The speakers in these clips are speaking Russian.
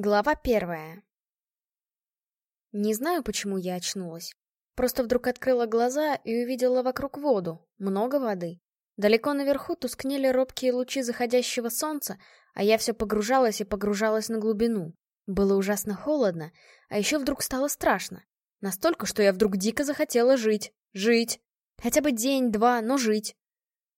Глава первая. Не знаю, почему я очнулась. Просто вдруг открыла глаза и увидела вокруг воду, много воды. Далеко наверху тускнели робкие лучи заходящего солнца, а я все погружалась и погружалась на глубину. Было ужасно холодно, а еще вдруг стало страшно. Настолько, что я вдруг дико захотела жить. Жить. Хотя бы день-два, но жить.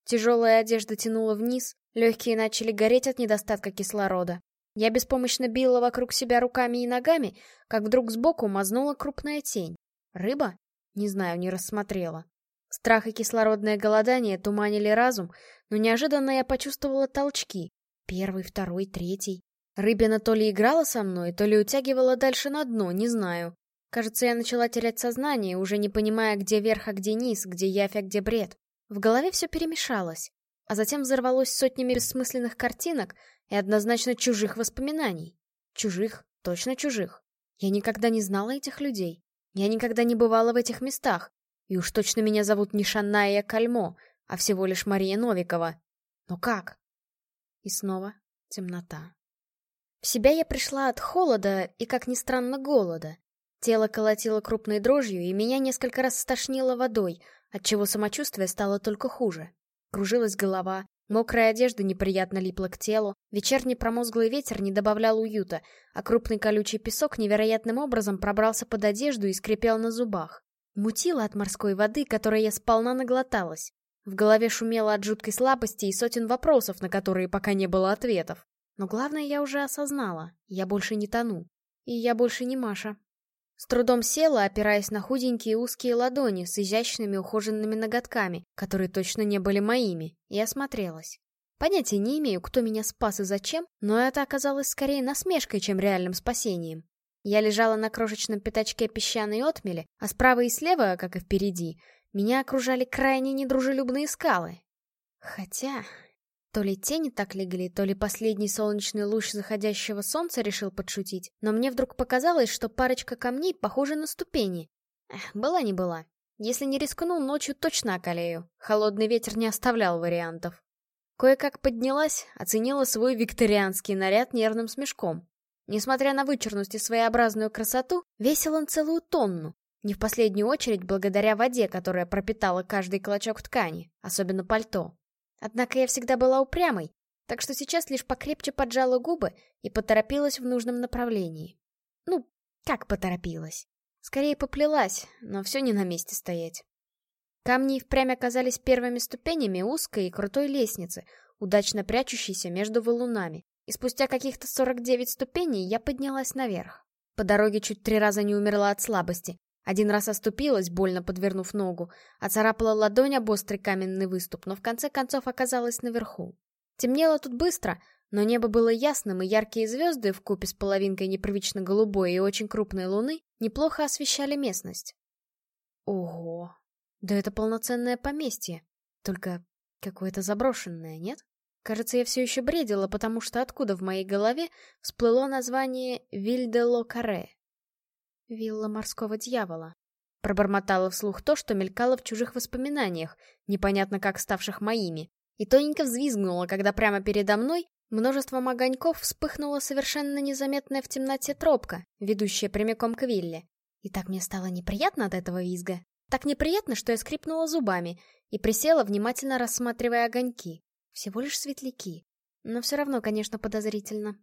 Тяжелая одежда тянула вниз, легкие начали гореть от недостатка кислорода. Я беспомощно била вокруг себя руками и ногами, как вдруг сбоку мазнула крупная тень. Рыба? Не знаю, не рассмотрела. Страх и кислородное голодание туманили разум, но неожиданно я почувствовала толчки. Первый, второй, третий. Рыбина то ли играла со мной, то ли утягивала дальше на дно, не знаю. Кажется, я начала терять сознание, уже не понимая, где верх, а где низ, где явь, а где бред. В голове все перемешалось, а затем взорвалось сотнями бессмысленных картинок, и однозначно чужих воспоминаний. Чужих, точно чужих. Я никогда не знала этих людей. Я никогда не бывала в этих местах. И уж точно меня зовут не Шанная Кальмо, а всего лишь Мария Новикова. Но как? И снова темнота. В себя я пришла от холода и, как ни странно, голода. Тело колотило крупной дрожью, и меня несколько раз стошнило водой, отчего самочувствие стало только хуже. Кружилась голова, Мокрая одежда неприятно липла к телу, вечерний промозглый ветер не добавлял уюта, а крупный колючий песок невероятным образом пробрался под одежду и скрипел на зубах. Мутило от морской воды, которой я сполна наглоталась. В голове шумело от жуткой слабости и сотен вопросов, на которые пока не было ответов. Но главное я уже осознала. Я больше не тону. И я больше не Маша. С трудом села, опираясь на худенькие узкие ладони с изящными ухоженными ноготками, которые точно не были моими, и осмотрелась. Понятия не имею, кто меня спас и зачем, но это оказалось скорее насмешкой, чем реальным спасением. Я лежала на крошечном пятачке песчаной отмели, а справа и слева, как и впереди, меня окружали крайне недружелюбные скалы. Хотя, то ли тени так легли, то ли последний солнечный луч заходящего солнца решил подшутить, но мне вдруг показалось, что парочка камней похожа на ступени. Эх, была не была. Если не рискну, ночью точно околею. Холодный ветер не оставлял вариантов. Кое-как поднялась, оценила свой викторианский наряд нервным смешком. Несмотря на вычурность и своеобразную красоту, весил он целую тонну. Не в последнюю очередь благодаря воде, которая пропитала каждый клочок ткани, особенно пальто. Однако я всегда была упрямой, так что сейчас лишь покрепче поджала губы и поторопилась в нужном направлении. Ну, как поторопилась? Скорее поплелась, но все не на месте стоять. Камни впрямь оказались первыми ступенями узкой и крутой лестницы, удачно прячущейся между валунами, и спустя каких-то 49 ступеней я поднялась наверх. По дороге чуть три раза не умерла от слабости, один раз оступилась, больно подвернув ногу, оцарапала ладонь об острый каменный выступ, но в конце концов оказалась наверху. Темнело тут быстро, но небо было ясным, и яркие звезды, вкупе с половинкой непривычно голубой и очень крупной луны, неплохо освещали местность. Ого! Да это полноценное поместье. Только какое-то заброшенное, нет? Кажется, я все еще бредила, потому что откуда в моей голове всплыло название Вильде-Ло-Каре. «Вилла морского дьявола». Пробормотала вслух то, что мелькало в чужих воспоминаниях, непонятно как ставших моими, и тоненько взвизгнула, когда прямо передо мной множеством огоньков вспыхнула совершенно незаметная в темноте тропка, ведущая прямиком к вилле. И так мне стало неприятно от этого визга. Так неприятно, что я скрипнула зубами и присела, внимательно рассматривая огоньки. Всего лишь светляки. Но все равно, конечно, подозрительно.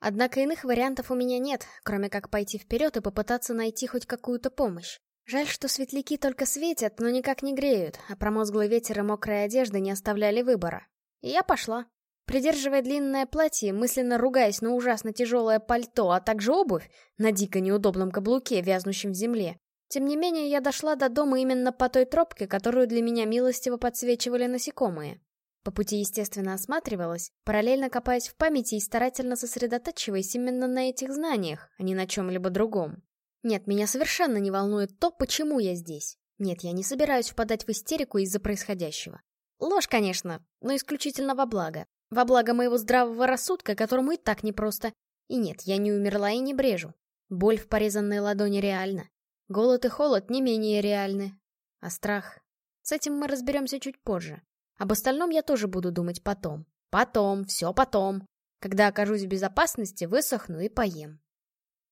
Однако иных вариантов у меня нет, кроме как пойти вперед и попытаться найти хоть какую-то помощь. Жаль, что светляки только светят, но никак не греют, а промозглый ветер и мокрая одежда не оставляли выбора. И я пошла. Придерживая длинное платье, мысленно ругаясь на ужасно тяжелое пальто, а также обувь на дико неудобном каблуке, вязнущем в земле. Тем не менее, я дошла до дома именно по той тропке, которую для меня милостиво подсвечивали насекомые. По пути, естественно, осматривалась, параллельно копаясь в памяти и старательно сосредотачиваясь именно на этих знаниях, а не на чем-либо другом. Нет, меня совершенно не волнует то, почему я здесь. Нет, я не собираюсь впадать в истерику из-за происходящего. Ложь, конечно, но исключительно во благо. Во благо моего здравого рассудка, которому и так непросто. И нет, я не умерла и не брежу. Боль в порезанной ладони реальна. Голод и холод не менее реальны. А страх... С этим мы разберемся чуть позже. Об остальном я тоже буду думать потом. Потом, все потом. Когда окажусь в безопасности, высохну и поем.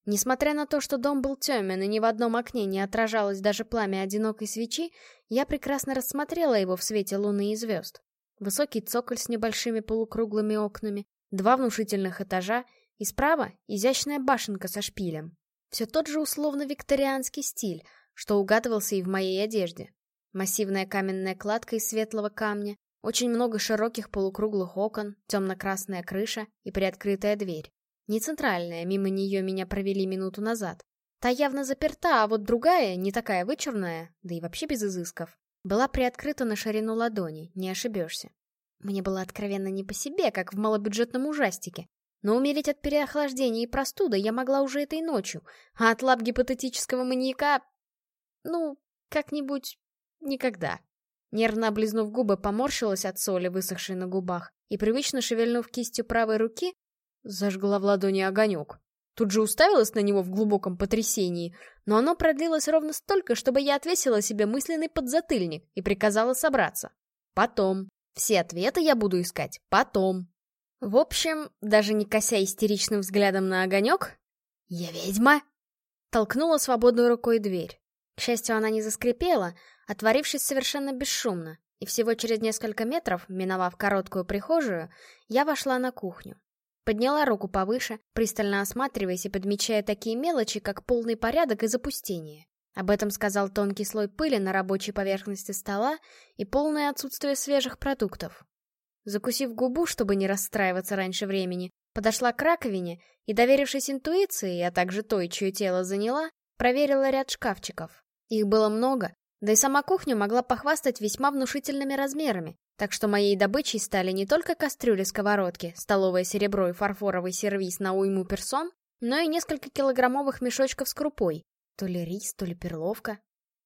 Несмотря на то, что дом был темен и ни в одном окне не отражалось даже пламя одинокой свечи, я прекрасно рассмотрела его в свете луны и звезд. Высокий цоколь с небольшими полукруглыми окнами, два внушительных этажа и справа изящная башенка со шпилем. Все тот же условно-викторианский стиль, что угадывался и в моей одежде. Массивная каменная кладка из светлого камня, очень много широких полукруглых окон, темно-красная крыша и приоткрытая дверь. Не центральная, мимо нее меня провели минуту назад. Та явно заперта, а вот другая, не такая вычурная, да и вообще без изысков, была приоткрыта на ширину ладони, не ошибешься. Мне было откровенно не по себе, как в малобюджетном ужастике. Но умереть от переохлаждения и простуды я могла уже этой ночью, а от лап гипотетического маньяка... Ну, как-нибудь... никогда. Нервно облизнув губы, поморщилась от соли, высохшей на губах, и, привычно шевельнув кистью правой руки, Зажгла в ладони огонек. Тут же уставилась на него в глубоком потрясении, но оно продлилось ровно столько, чтобы я отвесила себе мысленный подзатыльник и приказала собраться. Потом. Все ответы я буду искать потом. В общем, даже не кося истеричным взглядом на огонек, «Я ведьма!» толкнула свободной рукой дверь. К счастью, она не заскрипела, отворившись совершенно бесшумно, и всего через несколько метров, миновав короткую прихожую, я вошла на кухню. Подняла руку повыше, пристально осматриваясь и подмечая такие мелочи, как полный порядок и запустение. Об этом сказал тонкий слой пыли на рабочей поверхности стола и полное отсутствие свежих продуктов. Закусив губу, чтобы не расстраиваться раньше времени, подошла к раковине и, доверившись интуиции, а также той, чье тело заняла, проверила ряд шкафчиков. Их было много, да и сама кухня могла похвастать весьма внушительными размерами, так что моей добычей стали не только кастрюли-сковородки, столовое серебро и фарфоровый сервиз на уйму персон, но и несколько килограммовых мешочков с крупой. То ли рис, то ли перловка.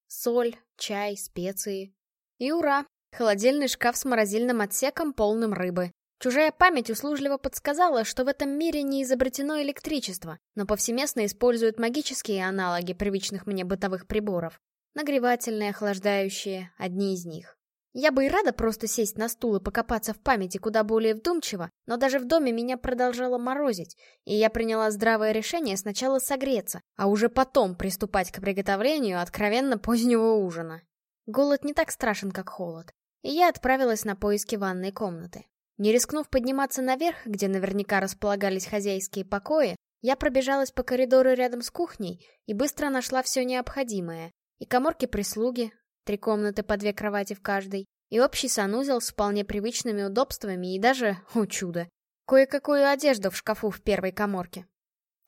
Соль, чай, специи. И ура! Холодильный шкаф с морозильным отсеком, полным рыбы. Чужая память услужливо подсказала, что в этом мире не изобретено электричество, но повсеместно используют магические аналоги привычных мне бытовых приборов. Нагревательные, охлаждающие, одни из них. Я бы и рада просто сесть на стул и покопаться в памяти куда более вдумчиво, но даже в доме меня продолжало морозить, и я приняла здравое решение сначала согреться, а уже потом приступать к приготовлению откровенно позднего ужина. Голод не так страшен, как холод, и я отправилась на поиски ванной комнаты. Не рискнув подниматься наверх, где наверняка располагались хозяйские покои, я пробежалась по коридору рядом с кухней и быстро нашла все необходимое. И коморки прислуги, три комнаты по две кровати в каждой, и общий санузел с вполне привычными удобствами и даже, о чудо, кое-какую одежду в шкафу в первой коморке.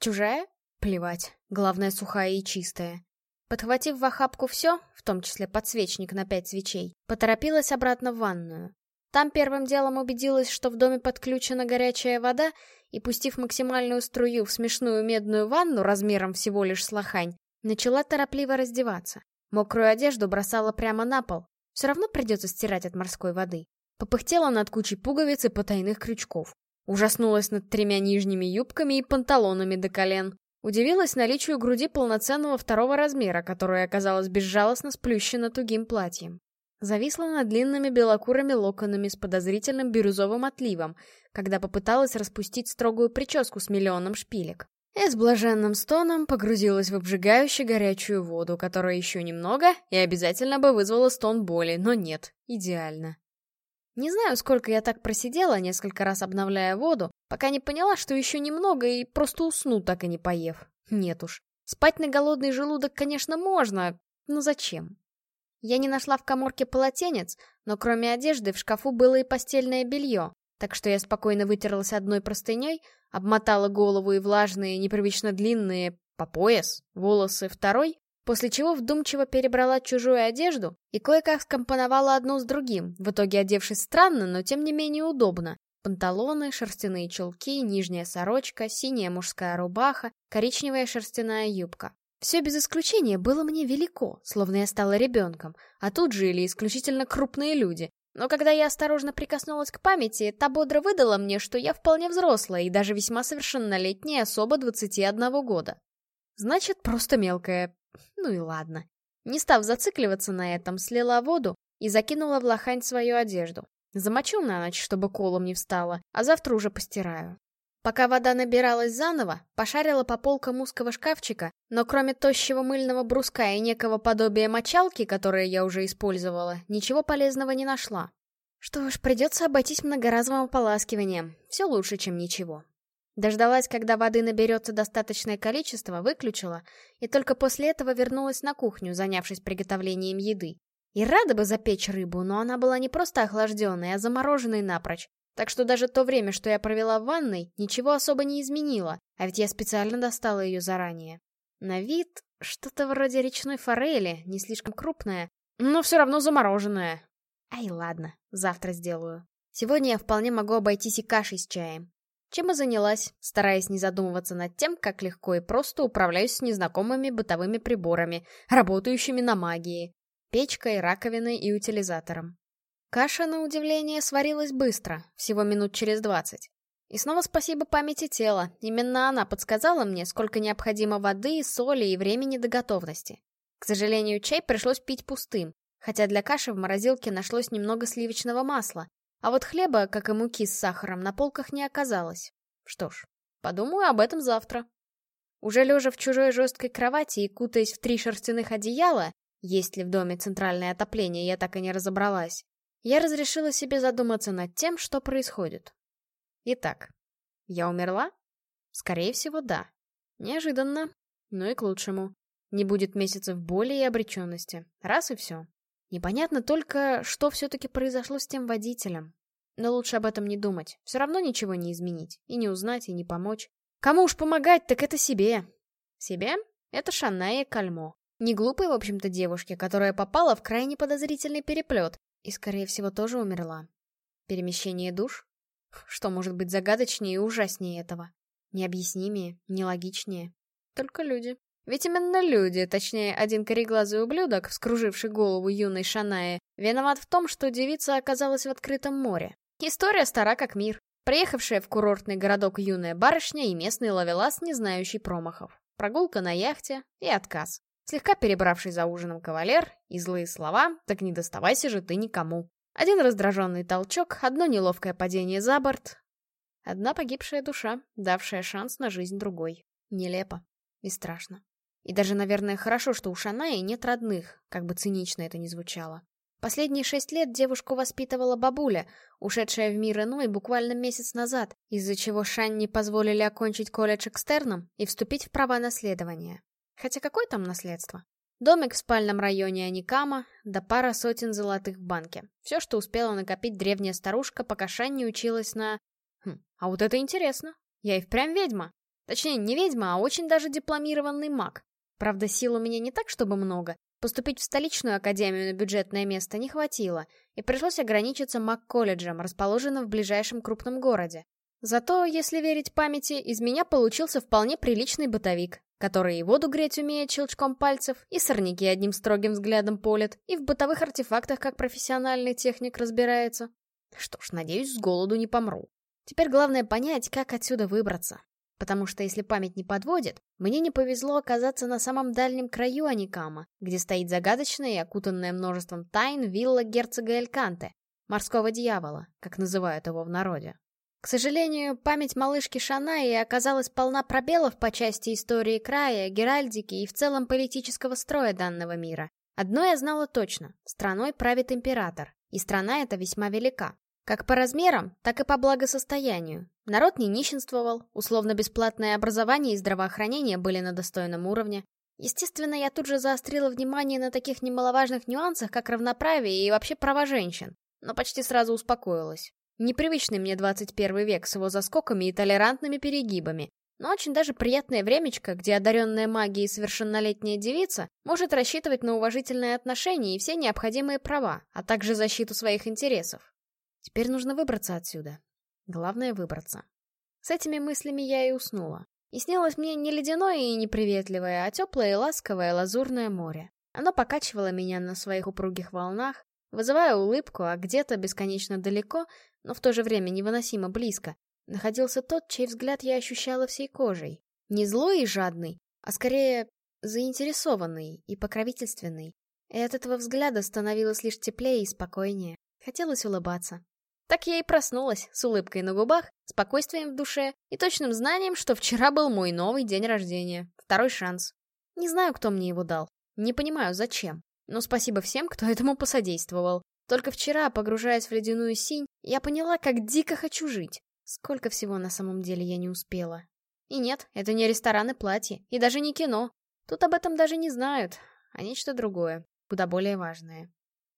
Чужая? Плевать, главное сухая и чистая. Подхватив в охапку все, в том числе подсвечник на пять свечей, поторопилась обратно в ванную. Там первым делом убедилась, что в доме подключена горячая вода, и, пустив максимальную струю в смешную медную ванну размером всего лишь с лохань, начала торопливо раздеваться. Мокрую одежду бросала прямо на пол. Все равно придется стирать от морской воды. Попыхтела над кучей пуговиц и потайных крючков. Ужаснулась над тремя нижними юбками и панталонами до колен. Удивилась наличию груди полноценного второго размера, которая оказалась безжалостно сплющена тугим платьем. Зависла над длинными белокурыми локонами с подозрительным бирюзовым отливом, когда попыталась распустить строгую прическу с миллионом шпилек и с блаженным стоном погрузилась в обжигающую горячую воду, которая еще немного и обязательно бы вызвала стон боли, но нет, идеально. Не знаю, сколько я так просидела, несколько раз обновляя воду, пока не поняла, что еще немного и просто усну, так и не поев. Нет уж. Спать на голодный желудок, конечно, можно, но зачем? Я не нашла в коморке полотенец, но кроме одежды в шкафу было и постельное белье, так что я спокойно вытерлась одной простыней, обмотала голову и влажные, непривычно длинные, по пояс, волосы второй, после чего вдумчиво перебрала чужую одежду и кое-как скомпоновала одну с другим, в итоге одевшись странно, но тем не менее удобно. Панталоны, шерстяные чулки, нижняя сорочка, синяя мужская рубаха, коричневая шерстяная юбка. Все без исключения было мне велико, словно я стала ребенком, а тут жили исключительно крупные люди, но когда я осторожно прикоснулась к памяти, та бодро выдала мне, что я вполне взрослая и даже весьма совершеннолетняя особа 21 года. Значит, просто мелкая. Ну и ладно. Не став зацикливаться на этом, слила воду и закинула в лохань свою одежду. Замочу на ночь, чтобы колом не встала, а завтра уже постираю. Пока вода набиралась заново, пошарила по полкам узкого шкафчика, но кроме тощего мыльного бруска и некого подобия мочалки, которое я уже использовала, ничего полезного не нашла. Что ж, придется обойтись многоразовым ополаскиванием. Все лучше, чем ничего. Дождалась, когда воды наберется достаточное количество, выключила, и только после этого вернулась на кухню, занявшись приготовлением еды. И рада бы запечь рыбу, но она была не просто охлажденной, а замороженной напрочь, так что даже то время, что я провела в ванной, ничего особо не изменило, а ведь я специально достала ее заранее. На вид что-то вроде речной форели, не слишком крупная, но все равно замороженная. Ай, ладно, завтра сделаю. Сегодня я вполне могу обойтись и кашей с чаем. Чем и занялась, стараясь не задумываться над тем, как легко и просто управляюсь с незнакомыми бытовыми приборами, работающими на магии, печкой, раковиной и утилизатором. Каша, на удивление, сварилась быстро, всего минут через двадцать. И снова спасибо памяти тела, именно она подсказала мне, сколько необходимо воды, соли и времени до готовности. К сожалению, чай пришлось пить пустым, хотя для каши в морозилке нашлось немного сливочного масла, а вот хлеба, как и муки с сахаром, на полках не оказалось. Что ж, подумаю об этом завтра. Уже лежа в чужой жесткой кровати и кутаясь в три шерстяных одеяла, есть ли в доме центральное отопление, я так и не разобралась, я разрешила себе задуматься над тем, что происходит. Итак, я умерла? Скорее всего, да. Неожиданно, но и к лучшему. Не будет месяцев боли и обреченности. Раз и все. Непонятно только, что все-таки произошло с тем водителем. Но лучше об этом не думать. Все равно ничего не изменить. И не узнать, и не помочь. Кому уж помогать, так это себе. Себе? Это Шанная Кальмо. Не глупой, в общем-то, девушке, которая попала в крайне подозрительный переплет, и, скорее всего, тоже умерла. Перемещение душ? Что может быть загадочнее и ужаснее этого? Необъяснимее, нелогичнее. Только люди. Ведь именно люди, точнее, один кореглазый ублюдок, вскруживший голову юной Шанае, виноват в том, что девица оказалась в открытом море. История стара как мир. Приехавшая в курортный городок юная барышня и местный ловелас, не знающий промахов. Прогулка на яхте и отказ. Слегка перебравший за ужином кавалер и злые слова, так не доставайся же ты никому. Один раздраженный толчок, одно неловкое падение за борт. Одна погибшая душа, давшая шанс на жизнь другой. Нелепо и страшно. И даже, наверное, хорошо, что у Шанаи нет родных, как бы цинично это ни звучало. Последние шесть лет девушку воспитывала бабуля, ушедшая в мир иной буквально месяц назад, из-за чего Шанни позволили окончить колледж экстерном и вступить в права наследования. Хотя какое там наследство? Домик в спальном районе Аникама, да пара сотен золотых в банке. Все, что успела накопить древняя старушка, пока Шанни училась на... Хм, а вот это интересно. Я и впрямь ведьма. Точнее, не ведьма, а очень даже дипломированный маг. Правда, сил у меня не так, чтобы много. Поступить в столичную академию на бюджетное место не хватило, и пришлось ограничиться маг-колледжем, расположенным в ближайшем крупном городе. Зато, если верить памяти, из меня получился вполне приличный бытовик, который и воду греть умеет щелчком пальцев, и сорняки одним строгим взглядом полет, и в бытовых артефактах как профессиональный техник разбирается. Что ж, надеюсь, с голоду не помру. Теперь главное понять, как отсюда выбраться. Потому что если память не подводит, мне не повезло оказаться на самом дальнем краю Аникама, где стоит загадочная и окутанная множеством тайн вилла герцога Эльканте, морского дьявола, как называют его в народе. К сожалению, память малышки Шанаи оказалась полна пробелов по части истории края, геральдики и в целом политического строя данного мира. Одно я знала точно — страной правит император, и страна эта весьма велика. Как по размерам, так и по благосостоянию. Народ не нищенствовал, условно-бесплатное образование и здравоохранение были на достойном уровне. Естественно, я тут же заострила внимание на таких немаловажных нюансах, как равноправие и вообще права женщин, но почти сразу успокоилась. Непривычный мне 21 век с его заскоками и толерантными перегибами, но очень даже приятное времечко, где одаренная магией совершеннолетняя девица может рассчитывать на уважительные отношения и все необходимые права, а также защиту своих интересов. Теперь нужно выбраться отсюда. Главное — выбраться. С этими мыслями я и уснула. И снилось мне не ледяное и неприветливое, а теплое и ласковое лазурное море. Оно покачивало меня на своих упругих волнах, вызывая улыбку, а где-то бесконечно далеко но в то же время невыносимо близко, находился тот, чей взгляд я ощущала всей кожей. Не злой и жадный, а скорее заинтересованный и покровительственный. И от этого взгляда становилось лишь теплее и спокойнее. Хотелось улыбаться. Так я и проснулась, с улыбкой на губах, спокойствием в душе и точным знанием, что вчера был мой новый день рождения. Второй шанс. Не знаю, кто мне его дал. Не понимаю, зачем. Но спасибо всем, кто этому посодействовал. Только вчера, погружаясь в ледяную синь, я поняла, как дико хочу жить. Сколько всего на самом деле я не успела. И нет, это не ресторан и платье, и даже не кино. Тут об этом даже не знают, а нечто другое, куда более важное.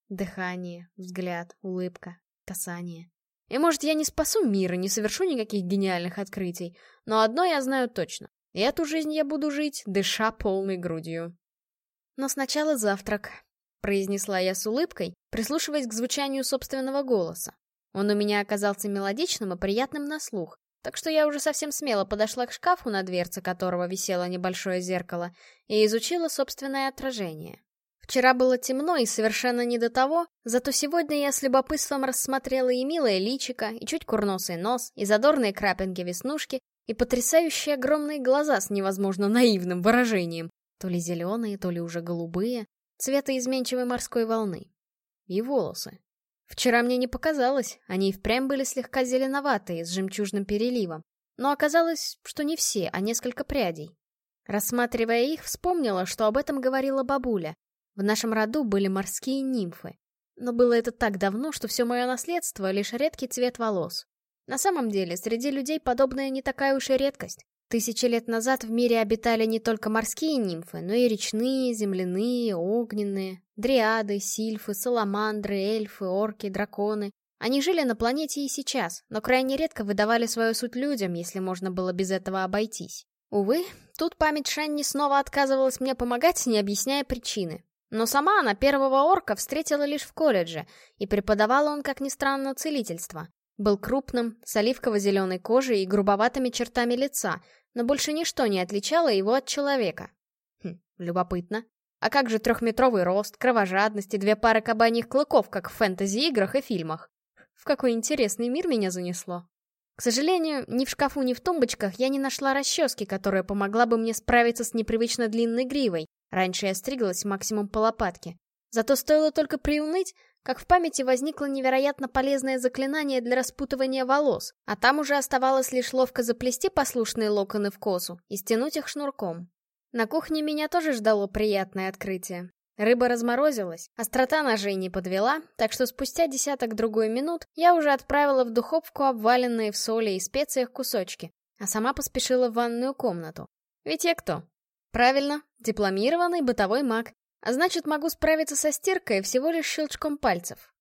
Дыхание, взгляд, улыбка, касание. И может, я не спасу мир и не совершу никаких гениальных открытий, но одно я знаю точно. Эту жизнь я буду жить, дыша полной грудью. Но сначала завтрак, произнесла я с улыбкой, прислушиваясь к звучанию собственного голоса. Он у меня оказался мелодичным и приятным на слух, так что я уже совсем смело подошла к шкафу, на дверце которого висело небольшое зеркало, и изучила собственное отражение. Вчера было темно и совершенно не до того, зато сегодня я с любопытством рассмотрела и милое личико, и чуть курносый нос, и задорные крапинки веснушки, и потрясающие огромные глаза с невозможно наивным выражением, то ли зеленые, то ли уже голубые, цвета изменчивой морской волны. И волосы. Вчера мне не показалось, они и впрямь были слегка зеленоватые, с жемчужным переливом. Но оказалось, что не все, а несколько прядей. Рассматривая их, вспомнила, что об этом говорила бабуля. В нашем роду были морские нимфы. Но было это так давно, что все мое наследство — лишь редкий цвет волос. На самом деле, среди людей подобная не такая уж и редкость. Тысячи лет назад в мире обитали не только морские нимфы, но и речные, земляные, огненные, дриады, сильфы, саламандры, эльфы, орки, драконы. Они жили на планете и сейчас, но крайне редко выдавали свою суть людям, если можно было без этого обойтись. Увы, тут память Шанни снова отказывалась мне помогать, не объясняя причины. Но сама она первого орка встретила лишь в колледже, и преподавал он, как ни странно, целительство. Был крупным, с оливково-зеленой кожей и грубоватыми чертами лица, но больше ничто не отличало его от человека. Хм, любопытно. А как же трехметровый рост, кровожадность и две пары кабаньих клыков, как в фэнтези-играх и фильмах? В какой интересный мир меня занесло. К сожалению, ни в шкафу, ни в тумбочках я не нашла расчески, которая помогла бы мне справиться с непривычно длинной гривой, Раньше я стриглась максимум по лопатке. Зато стоило только приуныть, как в памяти возникло невероятно полезное заклинание для распутывания волос, а там уже оставалось лишь ловко заплести послушные локоны в косу и стянуть их шнурком. На кухне меня тоже ждало приятное открытие. Рыба разморозилась, острота ножей не подвела, так что спустя десяток-другой минут я уже отправила в духовку обваленные в соли и специях кусочки, а сама поспешила в ванную комнату. Ведь я кто? Правильно, дипломированный бытовой маг. А значит, могу справиться со стиркой всего лишь щелчком пальцев.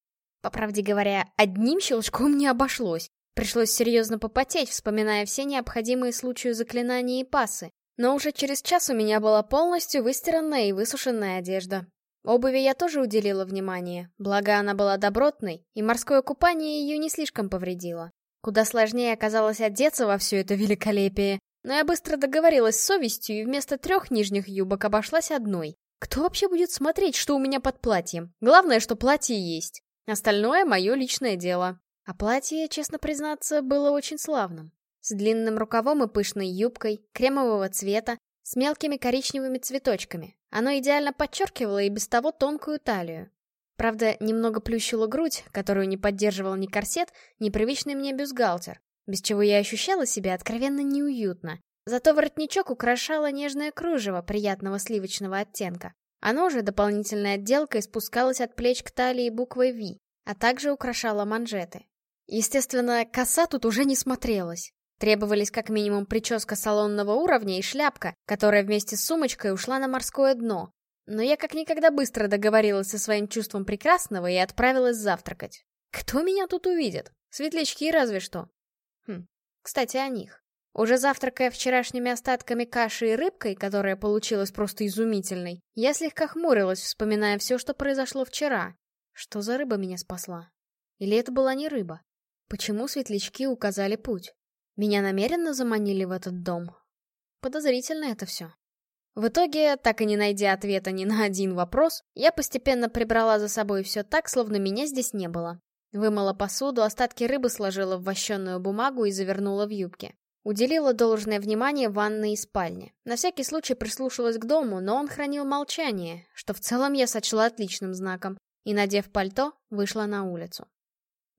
По правде говоря, одним щелчком не обошлось. Пришлось серьезно попотеть, вспоминая все необходимые случаю заклинания и пасы. Но уже через час у меня была полностью выстиранная и высушенная одежда. Обуви я тоже уделила внимание, благо она была добротной, и морское купание ее не слишком повредило. Куда сложнее оказалось одеться во все это великолепие, но я быстро договорилась с совестью и вместо трех нижних юбок обошлась одной. Кто вообще будет смотреть, что у меня под платьем? Главное, что платье есть. Остальное — мое личное дело. А платье, честно признаться, было очень славным. С длинным рукавом и пышной юбкой, кремового цвета, с мелкими коричневыми цветочками. Оно идеально подчеркивало и без того тонкую талию. Правда, немного плющило грудь, которую не поддерживал ни корсет, ни привычный мне бюстгальтер без чего я ощущала себя откровенно неуютно. Зато воротничок украшало нежное кружево приятного сливочного оттенка. Оно же дополнительной отделкой спускалось от плеч к талии буквой V, а также украшало манжеты. Естественно, коса тут уже не смотрелась. Требовались как минимум прическа салонного уровня и шляпка, которая вместе с сумочкой ушла на морское дно. Но я как никогда быстро договорилась со своим чувством прекрасного и отправилась завтракать. Кто меня тут увидит? Светлячки разве что. Хм, кстати, о них. Уже завтракая вчерашними остатками каши и рыбкой, которая получилась просто изумительной, я слегка хмурилась, вспоминая все, что произошло вчера. Что за рыба меня спасла? Или это была не рыба? Почему светлячки указали путь? Меня намеренно заманили в этот дом? Подозрительно это все. В итоге, так и не найдя ответа ни на один вопрос, я постепенно прибрала за собой все так, словно меня здесь не было. Вымыла посуду, остатки рыбы сложила в вощенную бумагу и завернула в юбки. Уделила должное внимание ванной и спальне. На всякий случай прислушалась к дому, но он хранил молчание, что в целом я сочла отличным знаком, и, надев пальто, вышла на улицу.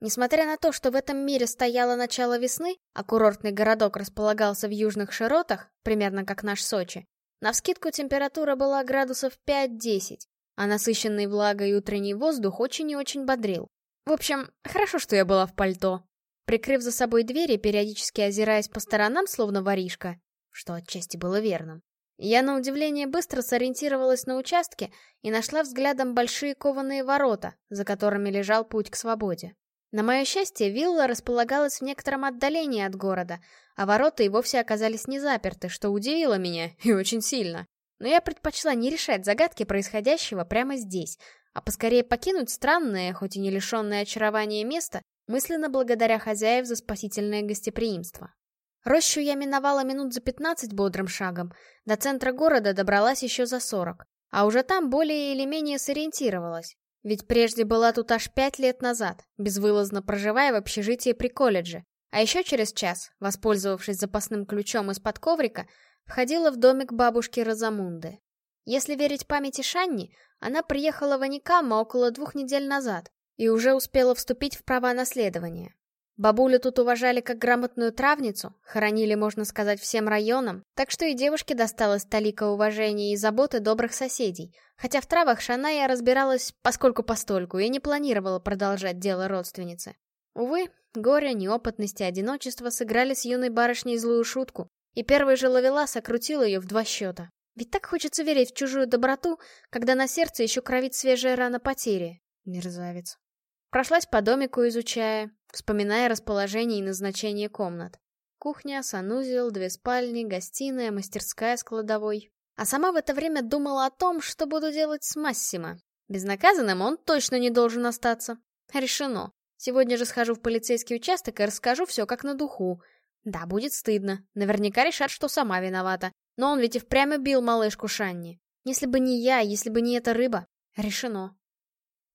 Несмотря на то, что в этом мире стояло начало весны, а курортный городок располагался в южных широтах, примерно как наш Сочи, навскидку температура была градусов 5-10, а насыщенный влагой утренний воздух очень и очень бодрил. В общем, хорошо, что я была в пальто. Прикрыв за собой двери, периодически озираясь по сторонам, словно воришка, что отчасти было верным, я на удивление быстро сориентировалась на участке и нашла взглядом большие кованые ворота, за которыми лежал путь к свободе. На мое счастье, вилла располагалась в некотором отдалении от города, а ворота и вовсе оказались не заперты, что удивило меня и очень сильно. Но я предпочла не решать загадки происходящего прямо здесь, а поскорее покинуть странное, хоть и не лишенное очарования место, мысленно благодаря хозяев за спасительное гостеприимство. Рощу я миновала минут за 15 бодрым шагом, до центра города добралась еще за 40, а уже там более или менее сориентировалась. Ведь прежде была тут аж пять лет назад, безвылазно проживая в общежитии при колледже, а еще через час, воспользовавшись запасным ключом из-под коврика, входила в домик бабушки Розамунды. Если верить памяти Шанни, она приехала в Аникама около двух недель назад и уже успела вступить в права наследования. Бабулю тут уважали как грамотную травницу, хоронили, можно сказать, всем районам, так что и девушке досталось талика уважения и заботы добрых соседей, хотя в травах Шаная разбиралась поскольку-постольку и не планировала продолжать дело родственницы. Увы, горе, неопытность и одиночество сыграли с юной барышней злую шутку, и первый же ловелас окрутил ее в два счета. Ведь так хочется верить в чужую доброту, когда на сердце еще кровит свежая рана потери. Мерзавец. Прошлась по домику, изучая, вспоминая расположение и назначение комнат. Кухня, санузел, две спальни, гостиная, мастерская с кладовой. А сама в это время думала о том, что буду делать с Массимо. Безнаказанным он точно не должен остаться. Решено. Сегодня же схожу в полицейский участок и расскажу все как на духу. Да, будет стыдно. Наверняка решат, что сама виновата. Но он ведь и впрямь убил малышку Шанни. Если бы не я, если бы не эта рыба. Решено.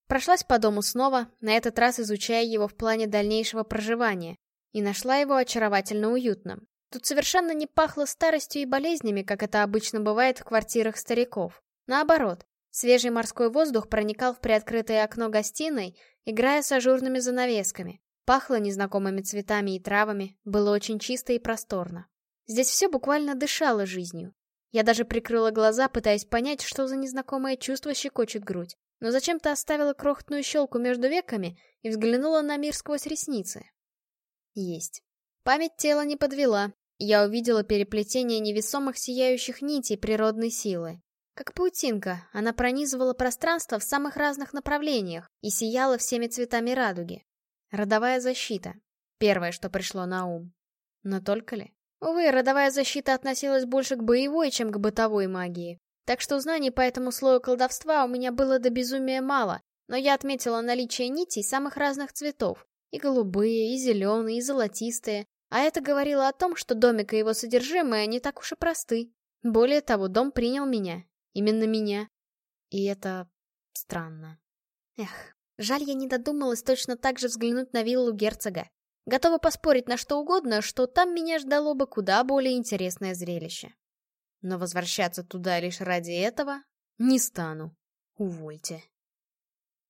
Прошлась по дому снова, на этот раз изучая его в плане дальнейшего проживания, и нашла его очаровательно уютным. Тут совершенно не пахло старостью и болезнями, как это обычно бывает в квартирах стариков. Наоборот, свежий морской воздух проникал в приоткрытое окно гостиной, играя с ажурными занавесками. Пахло незнакомыми цветами и травами, было очень чисто и просторно. Здесь все буквально дышало жизнью. Я даже прикрыла глаза, пытаясь понять, что за незнакомое чувство щекочет грудь но зачем-то оставила крохотную щелку между веками и взглянула на мир сквозь ресницы. Есть. Память тела не подвела. Я увидела переплетение невесомых сияющих нитей природной силы. Как паутинка, она пронизывала пространство в самых разных направлениях и сияла всеми цветами радуги. Родовая защита. Первое, что пришло на ум. Но только ли? Увы, родовая защита относилась больше к боевой, чем к бытовой магии. Так что знаний по этому слою колдовства у меня было до безумия мало, но я отметила наличие нитей самых разных цветов. И голубые, и зеленые, и золотистые. А это говорило о том, что домик и его содержимое не так уж и просты. Более того, дом принял меня. Именно меня. И это... странно. Эх, жаль, я не додумалась точно так же взглянуть на виллу герцога. Готова поспорить на что угодно, что там меня ждало бы куда более интересное зрелище. Но возвращаться туда лишь ради этого не стану. Увольте.